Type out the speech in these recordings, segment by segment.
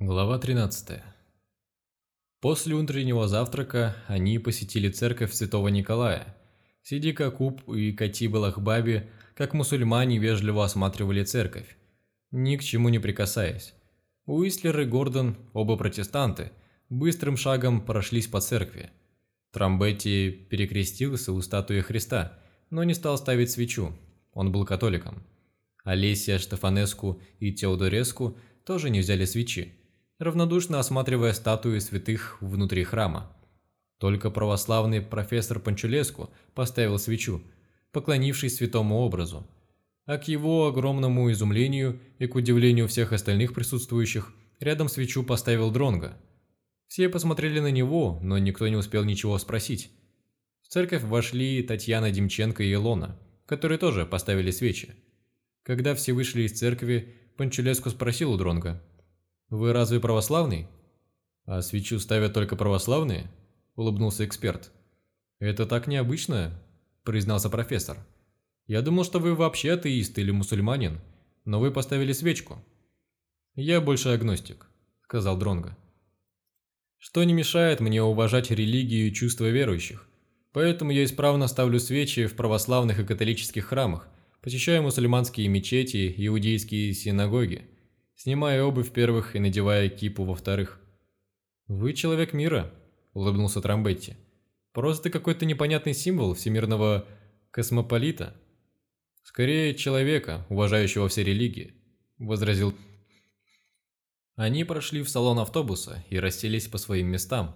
Глава 13. После утреннего завтрака они посетили церковь Святого Николая. Сиди Куб и Катиба Лахбаби, как мусульмане, вежливо осматривали церковь, ни к чему не прикасаясь. Уислер и Гордон, оба протестанты, быстрым шагом прошлись по церкви. Трамбетти перекрестился у статуи Христа, но не стал ставить свечу, он был католиком. Олеся Штефанеску и Теодореску тоже не взяли свечи равнодушно осматривая статуи святых внутри храма. Только православный профессор Панчулеску поставил свечу, поклонившись святому образу. А к его огромному изумлению и к удивлению всех остальных присутствующих, рядом свечу поставил Дронга. Все посмотрели на него, но никто не успел ничего спросить. В церковь вошли Татьяна Демченко и Илона, которые тоже поставили свечи. Когда все вышли из церкви, Панчулеску спросил у Дронга, «Вы разве православный?» «А свечу ставят только православные?» – улыбнулся эксперт. «Это так необычно», – признался профессор. «Я думал, что вы вообще атеист или мусульманин, но вы поставили свечку». «Я больше агностик», – сказал Дронго. «Что не мешает мне уважать религию и чувства верующих, поэтому я исправно ставлю свечи в православных и католических храмах, посещаю мусульманские мечети, иудейские синагоги, снимая обувь первых и надевая кипу во-вторых. «Вы человек мира», – улыбнулся Трамбетти. «Просто какой-то непонятный символ всемирного космополита». «Скорее, человека, уважающего все религии», – возразил Они прошли в салон автобуса и расселись по своим местам.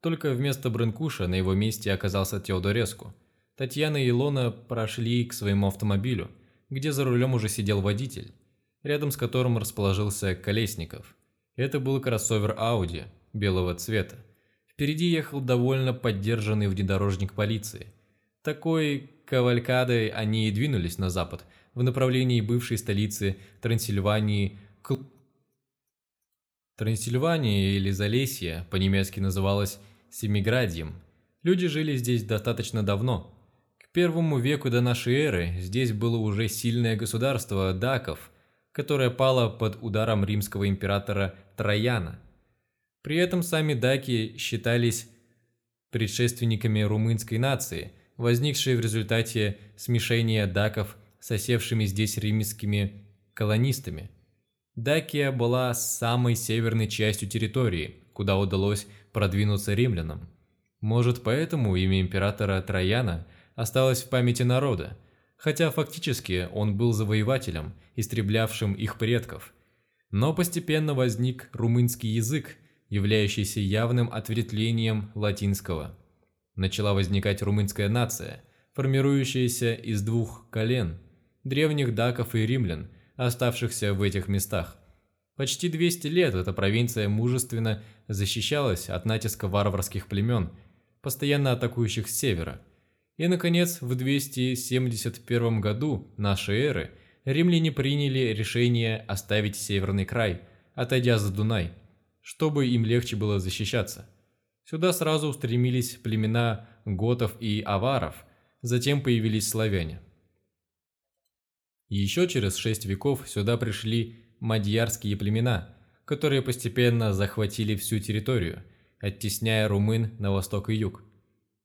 Только вместо Бренкуша на его месте оказался Теодореску. Татьяна и Илона прошли к своему автомобилю, где за рулем уже сидел водитель рядом с которым расположился Колесников. Это был кроссовер Audi белого цвета. Впереди ехал довольно поддержанный внедорожник полиции. Такой кавалькадой они и двинулись на запад, в направлении бывшей столицы Трансильвании Кл... Трансильвания или Залесье по-немецки называлась Семиградием. Люди жили здесь достаточно давно. К первому веку до нашей эры здесь было уже сильное государство даков – которая пала под ударом римского императора Трояна. При этом сами даки считались предшественниками румынской нации, возникшей в результате смешения даков с осевшими здесь римскими колонистами. Дакия была самой северной частью территории, куда удалось продвинуться римлянам. Может, поэтому имя императора Трояна осталось в памяти народа – хотя фактически он был завоевателем, истреблявшим их предков. Но постепенно возник румынский язык, являющийся явным ответвлением латинского. Начала возникать румынская нация, формирующаяся из двух колен – древних даков и римлян, оставшихся в этих местах. Почти 200 лет эта провинция мужественно защищалась от натиска варварских племен, постоянно атакующих с севера – и, наконец, в 271 году нашей эры римляне приняли решение оставить северный край, отойдя за Дунай, чтобы им легче было защищаться. Сюда сразу устремились племена готов и аваров, затем появились славяне. Еще через шесть веков сюда пришли мадьярские племена, которые постепенно захватили всю территорию, оттесняя румын на восток и юг.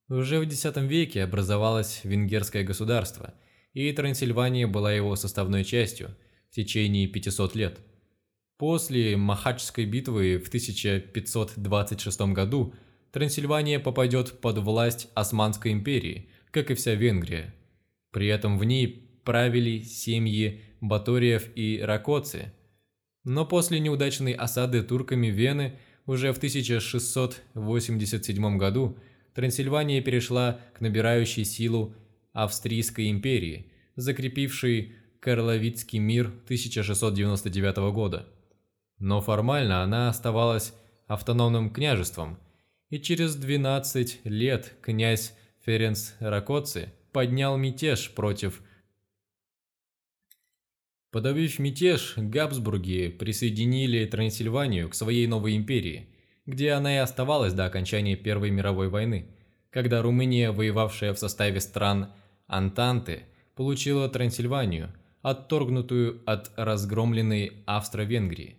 Уже в X веке образовалось венгерское государство, и Трансильвания была его составной частью в течение 500 лет. После Махачской битвы в 1526 году Трансильвания попадет под власть Османской империи, как и вся Венгрия. При этом в ней правили семьи Баториев и Ракоци. Но после неудачной осады турками Вены уже в 1687 году – Трансильвания перешла к набирающей силу Австрийской империи, закрепившей Карловицкий мир 1699 года. Но формально она оставалась автономным княжеством, и через 12 лет князь Ференц Ракоци поднял мятеж против Подавив мятеж, Габсбурги присоединили Трансильванию к своей новой империи – где она и оставалась до окончания Первой мировой войны, когда Румыния, воевавшая в составе стран Антанты, получила Трансильванию, отторгнутую от разгромленной Австро-Венгрии.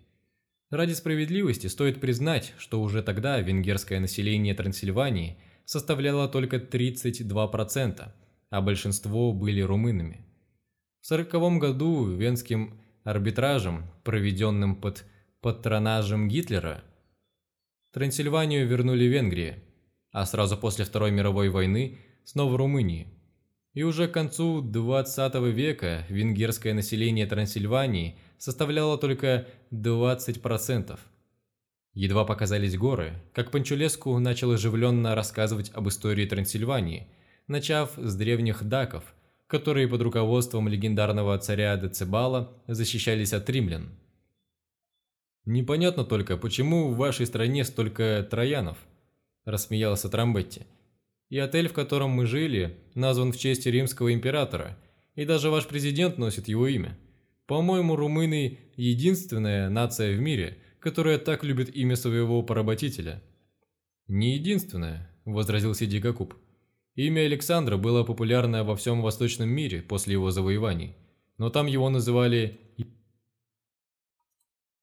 Ради справедливости стоит признать, что уже тогда венгерское население Трансильвании составляло только 32%, а большинство были румынами. В 1940 году венским арбитражем, проведенным под патронажем Гитлера, Трансильванию вернули Венгрии, а сразу после Второй мировой войны снова Румынии. И уже к концу 20 века венгерское население Трансильвании составляло только 20%. Едва показались горы, как Панчулеску начал оживленно рассказывать об истории Трансильвании, начав с древних даков, которые под руководством легендарного царя Децибала защищались от римлян. «Непонятно только, почему в вашей стране столько троянов?» – рассмеялся Трамбетти. «И отель, в котором мы жили, назван в честь римского императора, и даже ваш президент носит его имя. По-моему, румыны – единственная нация в мире, которая так любит имя своего поработителя». «Не единственная», – возразил Сиди Гакуб. Имя Александра было популярно во всем восточном мире после его завоеваний, но там его называли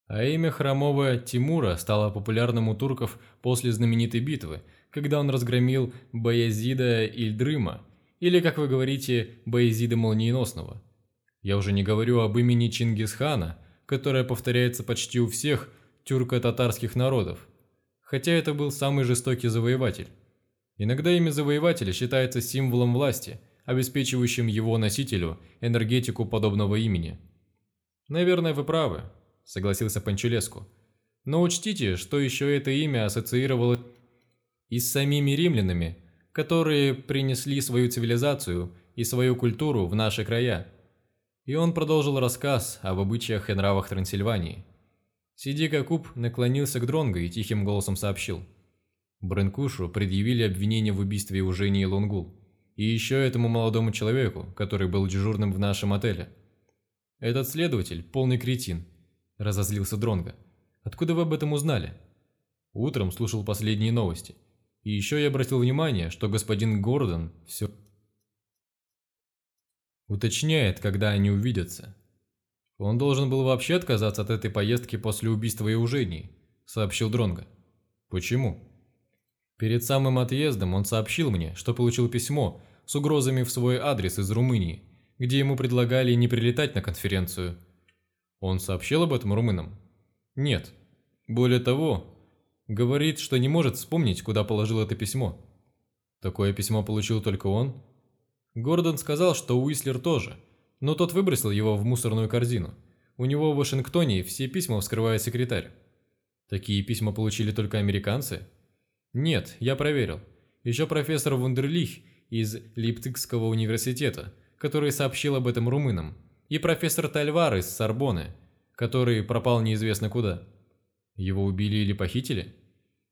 а имя хромого Тимура стало популярным у турков после знаменитой битвы, когда он разгромил Баязида Ильдрыма, или, как вы говорите, Баязида Молниеносного. Я уже не говорю об имени Чингисхана, которое повторяется почти у всех тюрко-татарских народов, хотя это был самый жестокий завоеватель. Иногда имя завоевателя считается символом власти, обеспечивающим его носителю энергетику подобного имени. Наверное, вы правы, – согласился Панчелеску. «Но учтите, что еще это имя ассоциировало и с самими римлянами, которые принесли свою цивилизацию и свою культуру в наши края». И он продолжил рассказ об обычаях и нравах Трансильвании. Сидика Куб наклонился к Дронго и тихим голосом сообщил. Бренкушу предъявили обвинение в убийстве Ужении Лунгул. И еще этому молодому человеку, который был дежурным в нашем отеле. Этот следователь – полный кретин – разозлился Дронго. Откуда вы об этом узнали? Утром слушал последние новости. И еще я обратил внимание, что господин Гордон все уточняет, когда они увидятся. Он должен был вообще отказаться от этой поездки после убийства Еужении, сообщил Дронго. Почему? Перед самым отъездом он сообщил мне, что получил письмо с угрозами в свой адрес из Румынии, где ему предлагали не прилетать на конференцию, он сообщил об этом румынам? Нет. Более того, говорит, что не может вспомнить, куда положил это письмо. Такое письмо получил только он? Гордон сказал, что Уислер тоже, но тот выбросил его в мусорную корзину. У него в Вашингтоне все письма вскрывает секретарь. Такие письма получили только американцы? Нет, я проверил. Еще профессор Вундерлих из Липтикского университета, который сообщил об этом румынам и профессор Тальвар из Сорбоны, который пропал неизвестно куда. Его убили или похитили?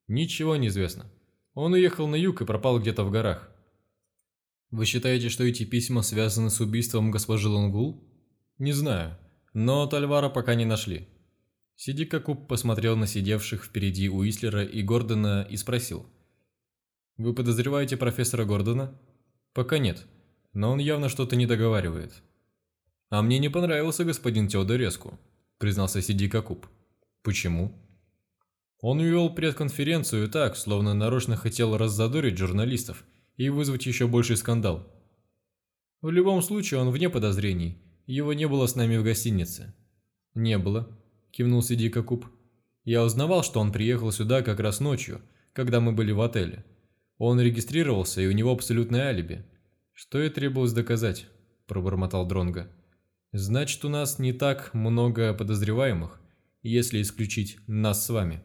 Ничего не известно. Он уехал на юг и пропал где-то в горах. Вы считаете, что эти письма связаны с убийством госпожи Лунгул? Не знаю, но Тальвара пока не нашли. Сидика Куб посмотрел на сидевших впереди Уислера и Гордона и спросил. «Вы подозреваете профессора Гордона?» «Пока нет, но он явно что-то не договаривает. «А мне не понравился господин Теодореску», – признался Сиди Кокуб. «Почему?» Он увел пресс-конференцию так, словно нарочно хотел раззадорить журналистов и вызвать еще больший скандал. В любом случае он вне подозрений, его не было с нами в гостинице. «Не было», – кивнул Сиди Кокуб. «Я узнавал, что он приехал сюда как раз ночью, когда мы были в отеле. Он регистрировался, и у него абсолютное алиби». «Что и требовалось доказать», – пробормотал Дронго. Значит, у нас не так много подозреваемых, если исключить нас с вами.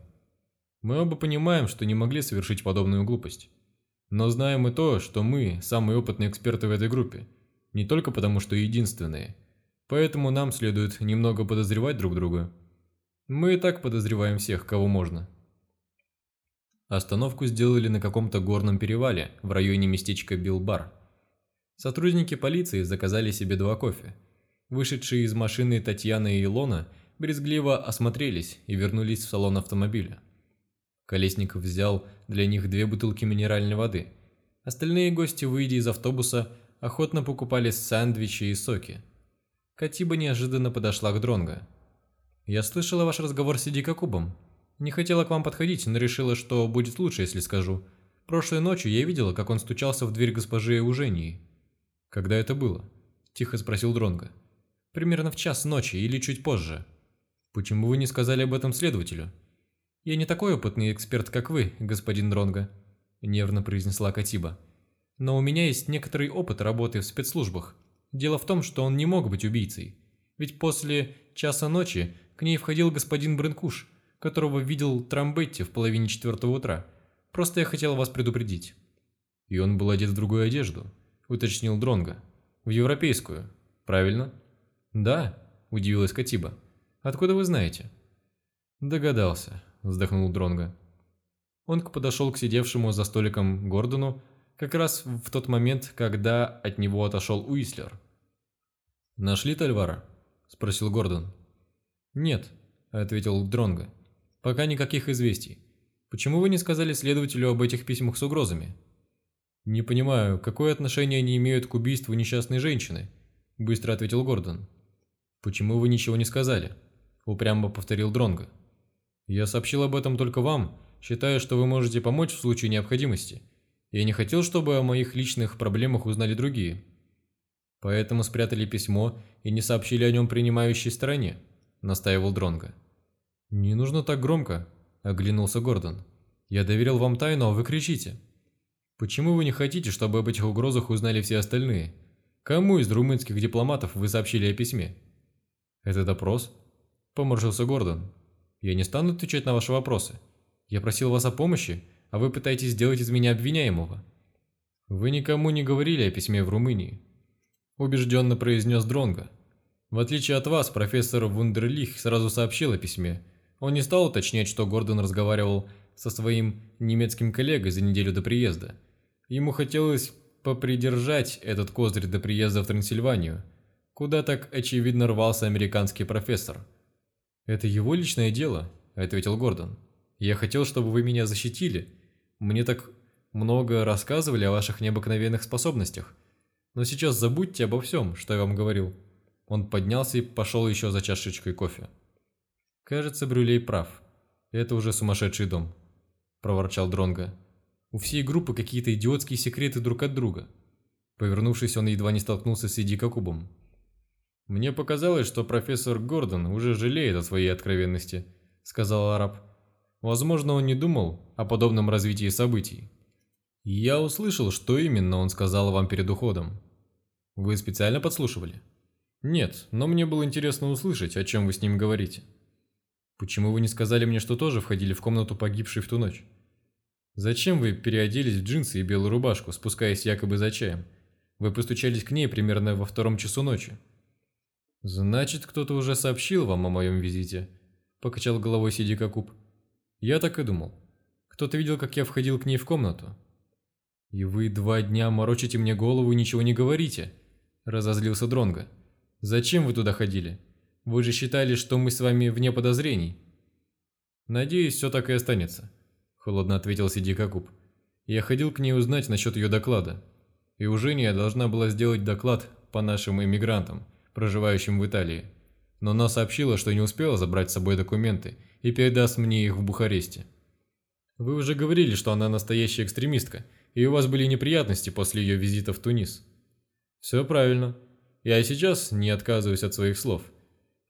Мы оба понимаем, что не могли совершить подобную глупость. Но знаем и то, что мы самые опытные эксперты в этой группе. Не только потому, что единственные. Поэтому нам следует немного подозревать друг друга. Мы и так подозреваем всех, кого можно. Остановку сделали на каком-то горном перевале в районе местечка Билбар. Сотрудники полиции заказали себе два кофе – Вышедшие из машины Татьяна и Илона брезгливо осмотрелись и вернулись в салон автомобиля. Колесников взял для них две бутылки минеральной воды. Остальные гости, выйдя из автобуса, охотно покупали сэндвичи и соки. Катиба неожиданно подошла к Дронго. «Я слышала ваш разговор с Сидика Кубом. Не хотела к вам подходить, но решила, что будет лучше, если скажу. Прошлой ночью я видела, как он стучался в дверь госпожи Эужении». «Когда это было?» – тихо спросил Дронго. «Примерно в час ночи или чуть позже». «Почему вы не сказали об этом следователю?» «Я не такой опытный эксперт, как вы, господин Дронго», – нервно произнесла Катиба. «Но у меня есть некоторый опыт работы в спецслужбах. Дело в том, что он не мог быть убийцей. Ведь после часа ночи к ней входил господин Бренкуш, которого видел Трамбетти в половине четвертого утра. Просто я хотел вас предупредить». «И он был одет в другую одежду», – уточнил Дронго. «В европейскую, правильно?» «Да», – удивилась Катиба. «Откуда вы знаете?» «Догадался», – вздохнул Дронго. Он подошел к сидевшему за столиком Гордону как раз в тот момент, когда от него отошел Уислер. «Нашли Тальвара?» – спросил Гордон. «Нет», – ответил Дронго. «Пока никаких известий. Почему вы не сказали следователю об этих письмах с угрозами?» «Не понимаю, какое отношение они имеют к убийству несчастной женщины?» – быстро ответил Гордон. «Почему вы ничего не сказали?» – упрямо повторил Дронго. «Я сообщил об этом только вам, считая, что вы можете помочь в случае необходимости. Я не хотел, чтобы о моих личных проблемах узнали другие. Поэтому спрятали письмо и не сообщили о нем принимающей стороне», – настаивал Дронго. «Не нужно так громко», – оглянулся Гордон. «Я доверил вам тайну, а вы кричите. Почему вы не хотите, чтобы об этих угрозах узнали все остальные? Кому из румынских дипломатов вы сообщили о письме?» «Это допрос?» – поморщился Гордон. «Я не стану отвечать на ваши вопросы. Я просил вас о помощи, а вы пытаетесь сделать из меня обвиняемого». «Вы никому не говорили о письме в Румынии», – убежденно произнес Дронго. «В отличие от вас, профессор Вундерлих сразу сообщил о письме. Он не стал уточнять, что Гордон разговаривал со своим немецким коллегой за неделю до приезда. Ему хотелось попридержать этот козырь до приезда в Трансильванию, куда так очевидно рвался американский профессор. «Это его личное дело», – ответил Гордон. «Я хотел, чтобы вы меня защитили. Мне так много рассказывали о ваших необыкновенных способностях. Но сейчас забудьте обо всем, что я вам говорил». Он поднялся и пошел еще за чашечкой кофе. «Кажется, Брюлей прав. Это уже сумасшедший дом», – проворчал Дронго. «У всей группы какие-то идиотские секреты друг от друга». Повернувшись, он едва не столкнулся с Иди Кокубом. «Мне показалось, что профессор Гордон уже жалеет о своей откровенности», – сказал араб. «Возможно, он не думал о подобном развитии событий». «Я услышал, что именно он сказал вам перед уходом. Вы специально подслушивали? Нет, но мне было интересно услышать, о чем вы с ним говорите. Почему вы не сказали мне, что тоже входили в комнату погибшей в ту ночь? Зачем вы переоделись в джинсы и белую рубашку, спускаясь якобы за чаем? Вы постучались к ней примерно во втором часу ночи. Значит, кто-то уже сообщил вам о моем визите, покачал головой Сидика Куб. Я так и думал. Кто-то видел, как я входил к ней в комнату. И вы два дня морочите мне голову и ничего не говорите, разозлился Дронго. «Зачем вы туда ходили? Вы же считали, что мы с вами вне подозрений». «Надеюсь, все так и останется», – холодно ответил Сиди Кокуб. «Я ходил к ней узнать насчет ее доклада. И Eugения должна была сделать доклад по нашим иммигрантам, проживающим в Италии. Но она сообщила, что не успела забрать с собой документы и передаст мне их в Бухаресте. Вы уже говорили, что она настоящая экстремистка, и у вас были неприятности после ее визита в Тунис. Все правильно. Я и сейчас не отказываюсь от своих слов.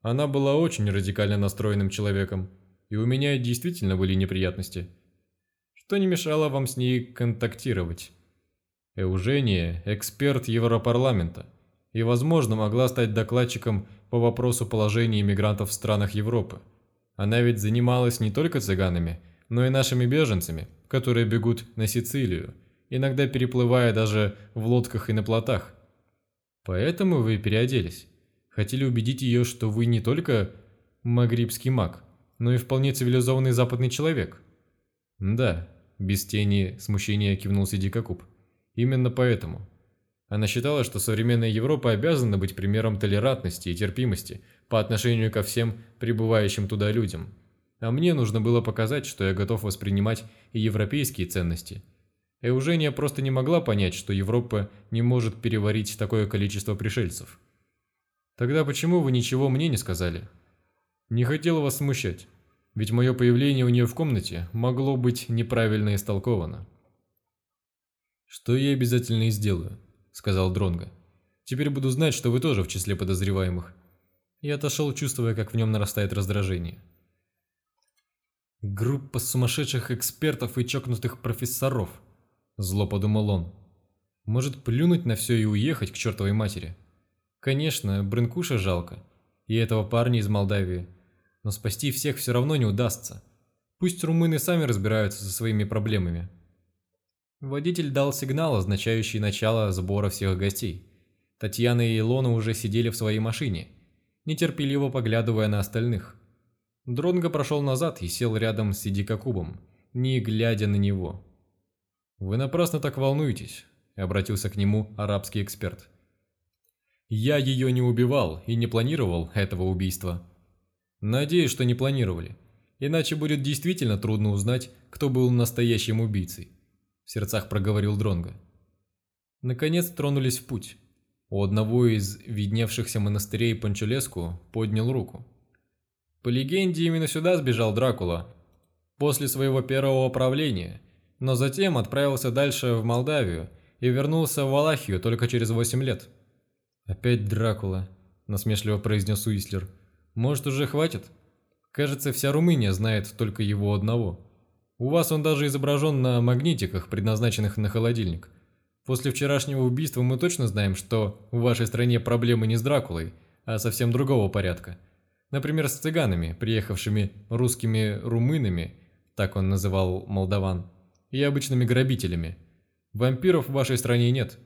Она была очень радикально настроенным человеком, и у меня действительно были неприятности. Что не мешало вам с ней контактировать? Эужения – эксперт Европарламента, и, возможно, могла стать докладчиком по вопросу положения иммигрантов в странах Европы. Она ведь занималась не только цыганами, но и нашими беженцами, которые бегут на Сицилию, иногда переплывая даже в лодках и на плотах. Поэтому вы переоделись. Хотели убедить ее, что вы не только магрибский маг, но и вполне цивилизованный западный человек. Да, без тени смущения кивнул Сидикакуб. Именно поэтому. Она считала, что современная Европа обязана быть примером толерантности и терпимости по отношению ко всем прибывающим туда людям. А мне нужно было показать, что я готов воспринимать и европейские ценности – Эужения просто не могла понять, что Европа не может переварить такое количество пришельцев. Тогда почему вы ничего мне не сказали? Не хотел вас смущать, ведь мое появление у нее в комнате могло быть неправильно истолковано. «Что я обязательно и сделаю», — сказал Дронго. «Теперь буду знать, что вы тоже в числе подозреваемых». Я отошел, чувствуя, как в нем нарастает раздражение. «Группа сумасшедших экспертов и чокнутых профессоров», – зло подумал он. «Может, плюнуть на все и уехать к чертовой матери?» Конечно, Брынкуша жалко, и этого парня из Молдавии, но спасти всех все равно не удастся. Пусть румыны сами разбираются со своими проблемами. Водитель дал сигнал, означающий начало сбора всех гостей. Татьяна и Илона уже сидели в своей машине, нетерпеливо поглядывая на остальных. Дронго прошел назад и сел рядом с Сидикакубом, не глядя на него. «Вы напрасно так волнуетесь», – обратился к нему арабский эксперт. «Я ее не убивал и не планировал этого убийства. Надеюсь, что не планировали, иначе будет действительно трудно узнать, кто был настоящим убийцей в сердцах проговорил Дронго. Наконец тронулись в путь. У одного из видневшихся монастырей Панчулеску поднял руку. По легенде, именно сюда сбежал Дракула после своего первого правления, но затем отправился дальше в Молдавию и вернулся в Валахию только через 8 лет. «Опять Дракула», – насмешливо произнес Уислер. «Может, уже хватит? Кажется, вся Румыния знает только его одного». У вас он даже изображен на магнитиках, предназначенных на холодильник. После вчерашнего убийства мы точно знаем, что в вашей стране проблемы не с Дракулой, а совсем другого порядка. Например, с цыганами, приехавшими русскими румынами, так он называл молдаван, и обычными грабителями. Вампиров в вашей стране нет.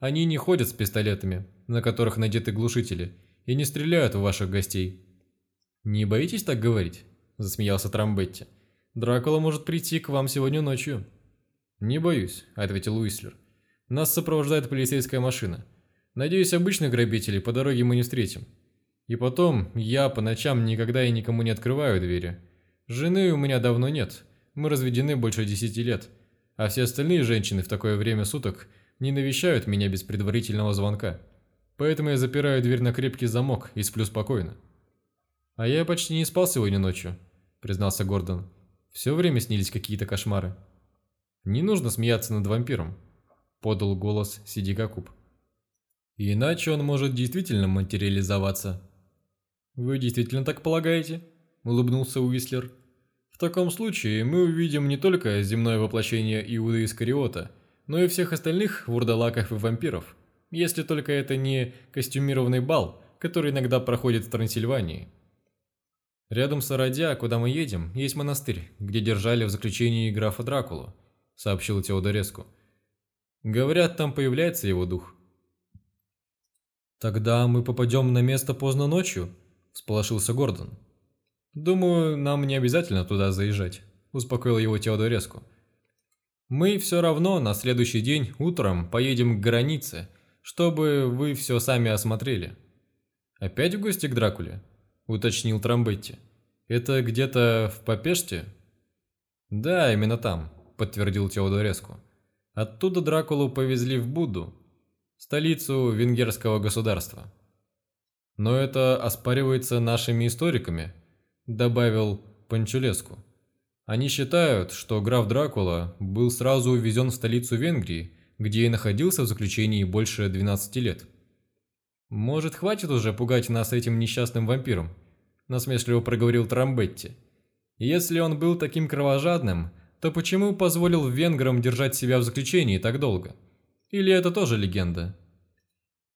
Они не ходят с пистолетами, на которых надеты глушители, и не стреляют в ваших гостей. «Не боитесь так говорить?» – засмеялся Трамбетти. Дракула может прийти к вам сегодня ночью». «Не боюсь», — ответил Уислер. «Нас сопровождает полицейская машина. Надеюсь, обычных грабителей по дороге мы не встретим. И потом, я по ночам никогда и никому не открываю двери. Жены у меня давно нет, мы разведены больше десяти лет, а все остальные женщины в такое время суток не навещают меня без предварительного звонка. Поэтому я запираю дверь на крепкий замок и сплю спокойно». «А я почти не спал сегодня ночью», — признался Гордон. Все время снились какие-то кошмары. Не нужно смеяться над вампиром, подал голос Сидикакуб. Иначе он может действительно материализоваться. Вы действительно так полагаете? улыбнулся Уислер. В таком случае мы увидим не только земное воплощение Иуды Искариота, но и всех остальных вурдалаков и вампиров, если только это не костюмированный бал, который иногда проходит в Трансильвании. «Рядом с Ародя, куда мы едем, есть монастырь, где держали в заключении графа Дракулу», — сообщил Теодореску. «Говорят, там появляется его дух». «Тогда мы попадем на место поздно ночью?» – всполошился Гордон. «Думаю, нам не обязательно туда заезжать», – успокоил его Теодореску. «Мы все равно на следующий день утром поедем к границе, чтобы вы все сами осмотрели». «Опять в гости к Дракуле?» Уточнил Трамбетти. «Это где-то в Попеште?» «Да, именно там», – подтвердил Теодореску. «Оттуда Дракулу повезли в Будду, столицу венгерского государства». «Но это оспаривается нашими историками», – добавил Панчулеску. «Они считают, что граф Дракула был сразу увезен в столицу Венгрии, где и находился в заключении больше 12 лет». «Может, хватит уже пугать нас этим несчастным вампиром?» – насмешливо проговорил Трамбетти. «Если он был таким кровожадным, то почему позволил венграм держать себя в заключении так долго? Или это тоже легенда?»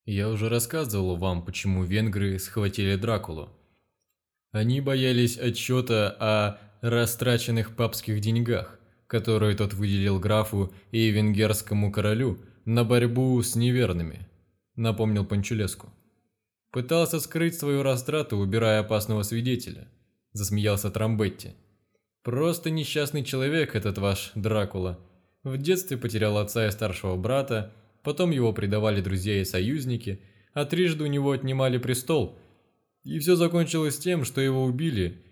«Я уже рассказывал вам, почему венгры схватили Дракулу. Они боялись отчета о растраченных папских деньгах, которые тот выделил графу и венгерскому королю на борьбу с неверными», – напомнил Панчулеску. «Пытался скрыть свою растрату, убирая опасного свидетеля», – засмеялся Трамбетти. «Просто несчастный человек этот ваш Дракула. В детстве потерял отца и старшего брата, потом его предавали друзья и союзники, а трижды у него отнимали престол. И все закончилось тем, что его убили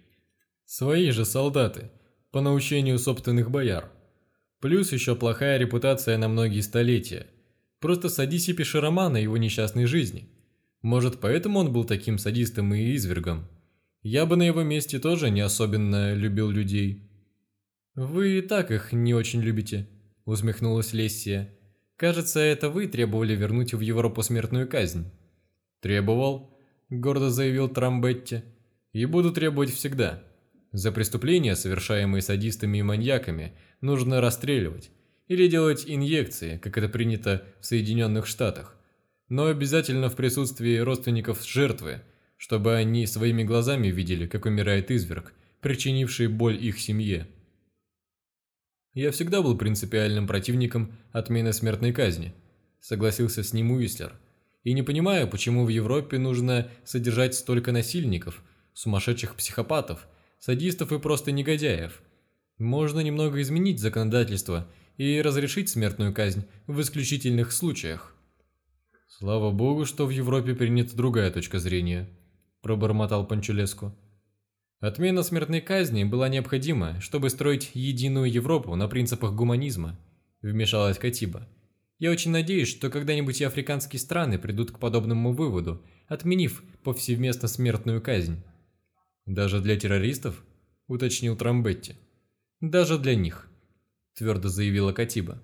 свои же солдаты, по научению собственных бояр. Плюс еще плохая репутация на многие столетия. Просто садись и пиши роман о его несчастной жизни». Может, поэтому он был таким садистом и извергом? Я бы на его месте тоже не особенно любил людей». «Вы и так их не очень любите», – усмехнулась Лессия. «Кажется, это вы требовали вернуть в Европу смертную казнь». «Требовал», – гордо заявил Трамбетти. «И буду требовать всегда. За преступления, совершаемые садистами и маньяками, нужно расстреливать или делать инъекции, как это принято в Соединенных Штатах, но обязательно в присутствии родственников жертвы, чтобы они своими глазами видели, как умирает изверг, причинивший боль их семье. Я всегда был принципиальным противником отмены смертной казни, согласился с ним Уислер, и не понимаю, почему в Европе нужно содержать столько насильников, сумасшедших психопатов, садистов и просто негодяев. Можно немного изменить законодательство и разрешить смертную казнь в исключительных случаях. Слава богу, что в Европе принята другая точка зрения, пробормотал Панчулеску. Отмена смертной казни была необходима, чтобы строить единую Европу на принципах гуманизма, вмешалась Катиба. Я очень надеюсь, что когда-нибудь и африканские страны придут к подобному выводу, отменив повсеместно смертную казнь. Даже для террористов? уточнил Трамбетти. Даже для них, твердо заявила Катиба.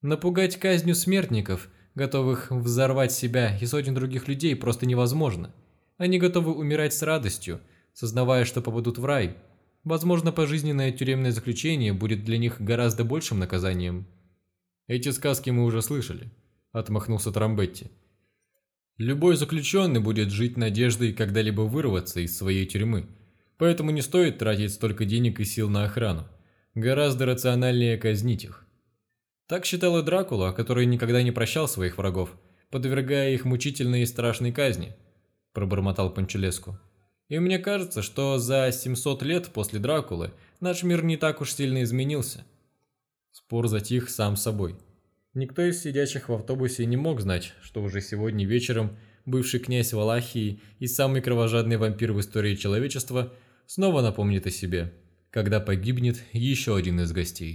Напугать казнью смертников, готовых взорвать себя и сотен других людей, просто невозможно. Они готовы умирать с радостью, сознавая, что попадут в рай. Возможно, пожизненное тюремное заключение будет для них гораздо большим наказанием. Эти сказки мы уже слышали, отмахнулся Трамбетти. Любой заключенный будет жить надеждой когда-либо вырваться из своей тюрьмы, поэтому не стоит тратить столько денег и сил на охрану. Гораздо рациональнее казнить их. Так считал и Дракула, который никогда не прощал своих врагов, подвергая их мучительной и страшной казни, пробормотал Панчелеску. И мне кажется, что за 700 лет после Дракулы наш мир не так уж сильно изменился. Спор затих сам собой. Никто из сидящих в автобусе не мог знать, что уже сегодня вечером бывший князь Валахии и самый кровожадный вампир в истории человечества снова напомнит о себе, когда погибнет еще один из гостей.